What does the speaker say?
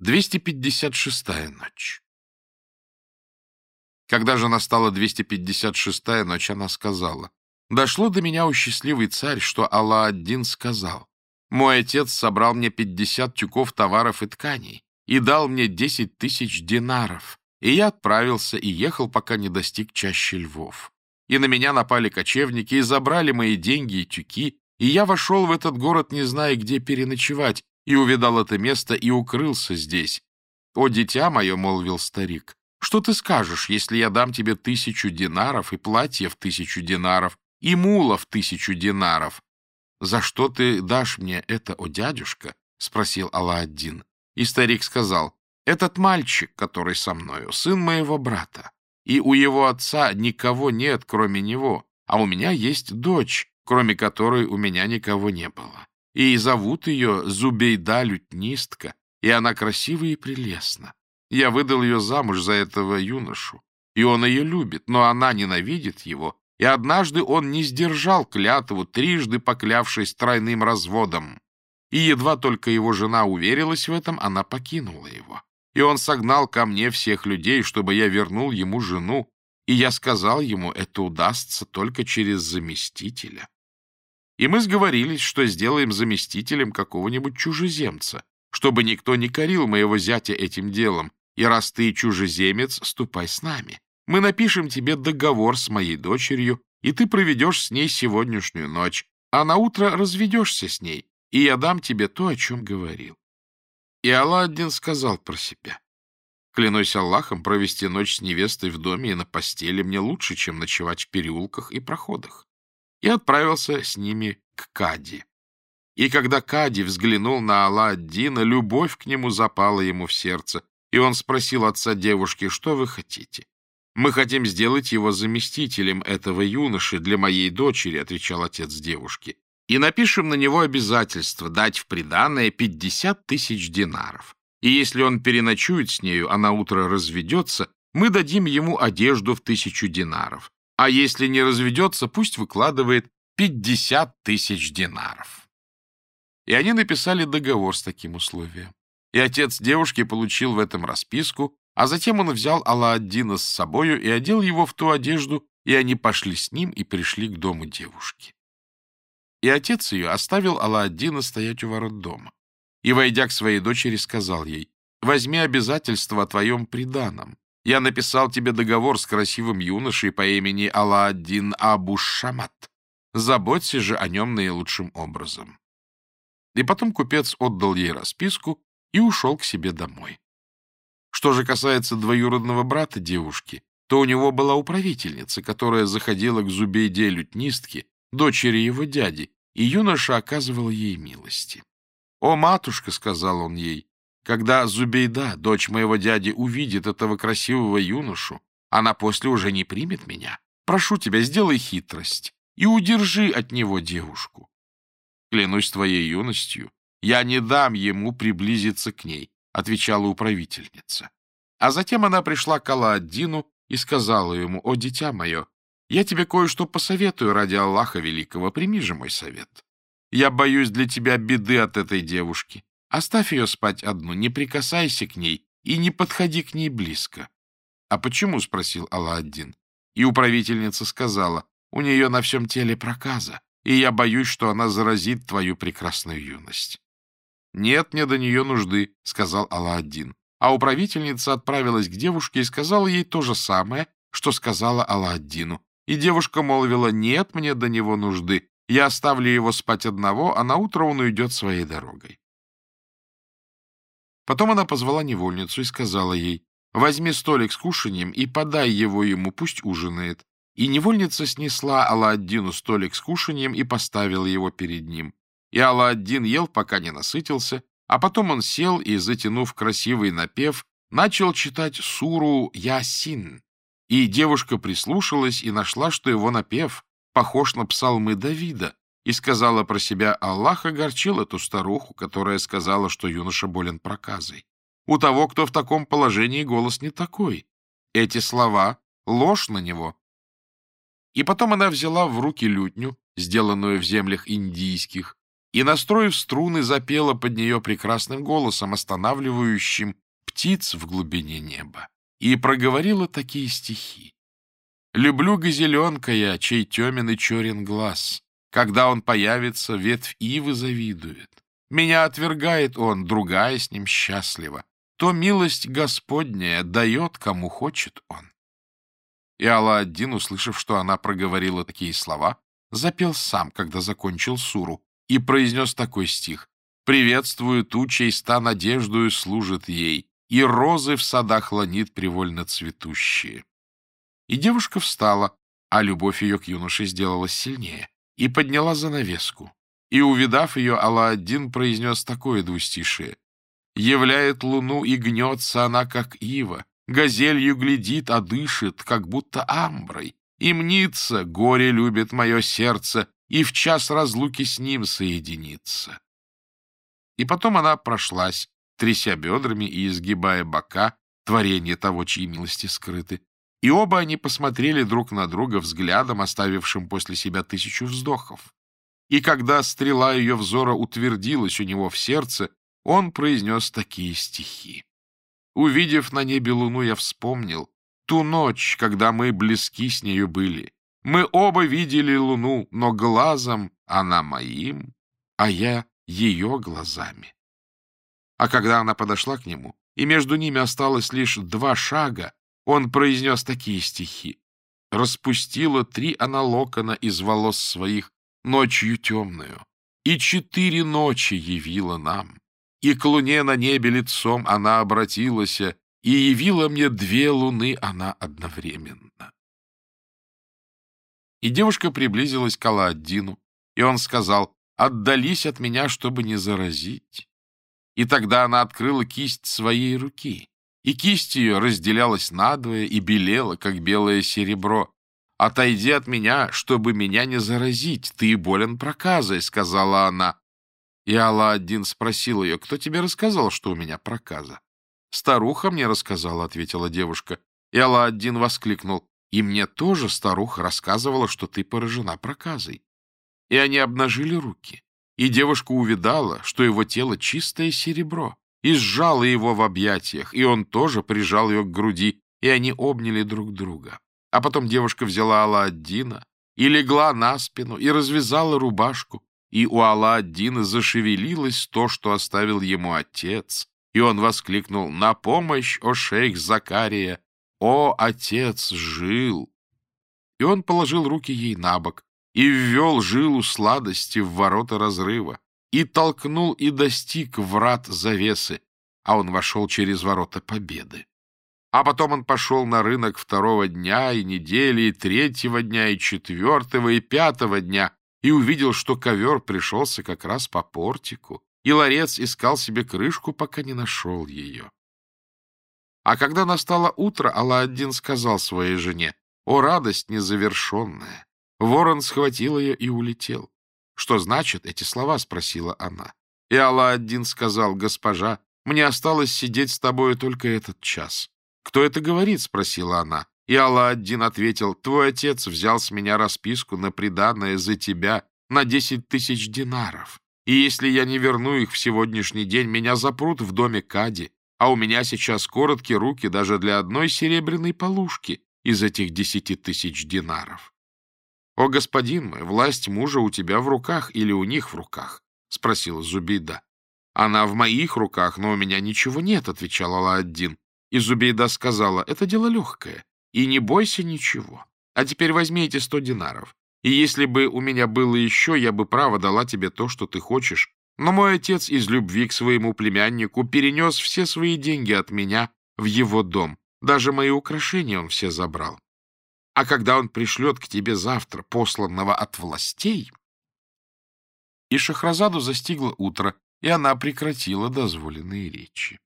256-я ночь. Когда же настала 256-я ночь, она сказала, «Дошло до меня, у счастливый царь, что Алла-Аддин сказал, «Мой отец собрал мне 50 тюков товаров и тканей и дал мне 10 тысяч динаров, и я отправился и ехал, пока не достиг чаще львов. И на меня напали кочевники и забрали мои деньги и тюки, и я вошел в этот город, не зная, где переночевать, и увидал это место, и укрылся здесь. «О, дитя мое», — молвил старик, — «что ты скажешь, если я дам тебе тысячу динаров и платье в тысячу динаров, и мула в тысячу динаров?» «За что ты дашь мне это, о дядюшка?» — спросил Алла-Аддин. И старик сказал, «Этот мальчик, который со мною, сын моего брата, и у его отца никого нет, кроме него, а у меня есть дочь, кроме которой у меня никого не было и зовут ее Зубейда-лютнистка, и она красива и прелестна. Я выдал ее замуж за этого юношу, и он ее любит, но она ненавидит его, и однажды он не сдержал клятву, трижды поклявшись тройным разводом. И едва только его жена уверилась в этом, она покинула его. И он согнал ко мне всех людей, чтобы я вернул ему жену, и я сказал ему, это удастся только через заместителя. И мы сговорились, что сделаем заместителем какого-нибудь чужеземца, чтобы никто не корил моего зятя этим делом, и раз ты чужеземец, ступай с нами. Мы напишем тебе договор с моей дочерью, и ты проведешь с ней сегодняшнюю ночь, а на утро разведешься с ней, и я дам тебе то, о чем говорил. И Алладдин сказал про себя. Клянусь Аллахом, провести ночь с невестой в доме и на постели мне лучше, чем ночевать в переулках и проходах и отправился с ними к Кади. И когда Кади взглянул на Алла-Аддина, любовь к нему запала ему в сердце, и он спросил отца девушки, что вы хотите? «Мы хотим сделать его заместителем этого юноши для моей дочери», — отвечал отец девушки. «И напишем на него обязательство дать в приданное пятьдесят тысяч динаров. И если он переночует с нею, а на утро разведется, мы дадим ему одежду в тысячу динаров а если не разведется, пусть выкладывает 50 тысяч динаров. И они написали договор с таким условием. И отец девушки получил в этом расписку, а затем он взял Алла-Аддина с собою и одел его в ту одежду, и они пошли с ним и пришли к дому девушки. И отец ее оставил Алла-Аддина стоять у ворот дома. И, войдя к своей дочери, сказал ей, «Возьми обязательство о твоем приданом, я написал тебе договор с красивым юношей по имени Алла-Аддин Абу-Шамат. Заботься же о нем наилучшим образом. И потом купец отдал ей расписку и ушел к себе домой. Что же касается двоюродного брата девушки, то у него была управительница, которая заходила к Зубейде Лютнистке, дочери его дяди, и юноша оказывал ей милости. «О, матушка!» — сказал он ей, когда Зубейда, дочь моего дяди, увидит этого красивого юношу, она после уже не примет меня. Прошу тебя, сделай хитрость и удержи от него девушку. Клянусь твоей юностью, я не дам ему приблизиться к ней, — отвечала управительница. А затем она пришла к Алладдину и сказала ему, «О, дитя мое, я тебе кое-что посоветую ради Аллаха Великого, прими же мой совет. Я боюсь для тебя беды от этой девушки. Оставь ее спать одну, не прикасайся к ней и не подходи к ней близко. — А почему? — спросил Алла-Аддин. И управительница сказала, у нее на всем теле проказа, и я боюсь, что она заразит твою прекрасную юность. — Нет мне до нее нужды, — сказал Алла-Аддин. А управительница отправилась к девушке и сказала ей то же самое, что сказала Алла-Аддину. И девушка молвила, нет мне до него нужды, я оставлю его спать одного, а на утро он уйдет своей дорогой. Потом она позвала невольницу и сказала ей, «Возьми столик с кушанием и подай его ему, пусть ужинает». И невольница снесла Алладдину столик с кушанием и поставила его перед ним. И Алладдин ел, пока не насытился, а потом он сел и, затянув красивый напев, начал читать суру «Ясин». И девушка прислушалась и нашла, что его напев похож на псалмы Давида, и сказала про себя, Аллах огорчил эту старуху, которая сказала, что юноша болен проказой. У того, кто в таком положении, голос не такой. Эти слова — ложь на него. И потом она взяла в руки лютню, сделанную в землях индийских, и, настроив струны, запела под нее прекрасным голосом, останавливающим птиц в глубине неба, и проговорила такие стихи. «Люблю газеленка я, чей темен и черен глаз. Когда он появится, ветвь ивы завидует. Меня отвергает он, другая с ним счастлива. То милость Господняя дает, кому хочет он». И Алла-один, услышав, что она проговорила такие слова, запел сам, когда закончил суру, и произнес такой стих. «Приветствую ту, чей ста надеждою служит ей, и розы в садах ланит привольно цветущие». И девушка встала, а любовь ее к юноше сделалась сильнее, и подняла занавеску. И, увидав ее, Алла-один произнес такое двустишие. «Являет луну, и гнется она, как ива, газелью глядит, а дышит, как будто амброй, и мнится, горе любит мое сердце, и в час разлуки с ним соединиться. И потом она прошлась, тряся бедрами и изгибая бока, творение того, чьи милости скрыты, и оба они посмотрели друг на друга взглядом, оставившим после себя тысячу вздохов. И когда стрела ее взора утвердилась у него в сердце, он произнес такие стихи. Увидев на небе луну, я вспомнил ту ночь, когда мы близки с нею были. Мы оба видели луну, но глазом она моим, а я ее глазами. А когда она подошла к нему, и между ними осталось лишь два шага, он произнес такие стихи. Распустила три она локона из волос своих ночью темную, и четыре ночи явила нам. И к луне на небе лицом она обратилась, и явила мне две луны она одновременно. И девушка приблизилась к Алладдину, и он сказал, «Отдались от меня, чтобы не заразить». И тогда она открыла кисть своей руки, и кисть ее разделялась надвое и белела, как белое серебро. «Отойди от меня, чтобы меня не заразить, ты болен проказой», — сказала она. И Алла-один спросил ее, «Кто тебе рассказал, что у меня проказа?» «Старуха мне рассказала», — ответила девушка. И Алла-один воскликнул, и мне тоже старуха рассказывала, что ты поражена проказой. И они обнажили руки, и девушка увидала, что его тело чистое серебро, и сжала его в объятиях, и он тоже прижал ее к груди, и они обняли друг друга. А потом девушка взяла Алла-Аддина и легла на спину, и развязала рубашку, и у Алла-Аддина зашевелилось то, что оставил ему отец, и он воскликнул «На помощь, о шейх Закария! «О, отец, жил!» И он положил руки ей на бок и ввел жилу сладости в ворота разрыва, и толкнул и достиг врат завесы, а он вошел через ворота победы. А потом он пошел на рынок второго дня и недели, и третьего дня, и четвертого, и пятого дня, и увидел, что ковер пришелся как раз по портику, и ларец искал себе крышку, пока не нашел ее. А когда настало утро, Алла-один сказал своей жене, «О, радость незавершенная!» Ворон схватил ее и улетел. «Что значит эти слова?» — спросила она. И Алла-один сказал, «Госпожа, мне осталось сидеть с тобою только этот час». «Кто это говорит?» — спросила она. И Алла-один ответил, «Твой отец взял с меня расписку на приданное за тебя на десять тысяч динаров. И если я не верну их в сегодняшний день, меня запрут в доме Кади, а у меня сейчас короткие руки даже для одной серебряной полушки из этих десяти тысяч динаров. — О, господин мой, власть мужа у тебя в руках или у них в руках? — спросила Зубейда. — Она в моих руках, но у меня ничего нет, — отвечал Алла-Аддин. И Зубейда сказала, — это дело легкое, и не бойся ничего. А теперь возьми эти сто динаров. И если бы у меня было еще, я бы право дала тебе то, что ты хочешь, но мой отец из любви к своему племяннику перенес все свои деньги от меня в его дом. Даже мои украшения он все забрал. А когда он пришлет к тебе завтра посланного от властей... И Шахразаду застигло утро, и она прекратила дозволенные речи.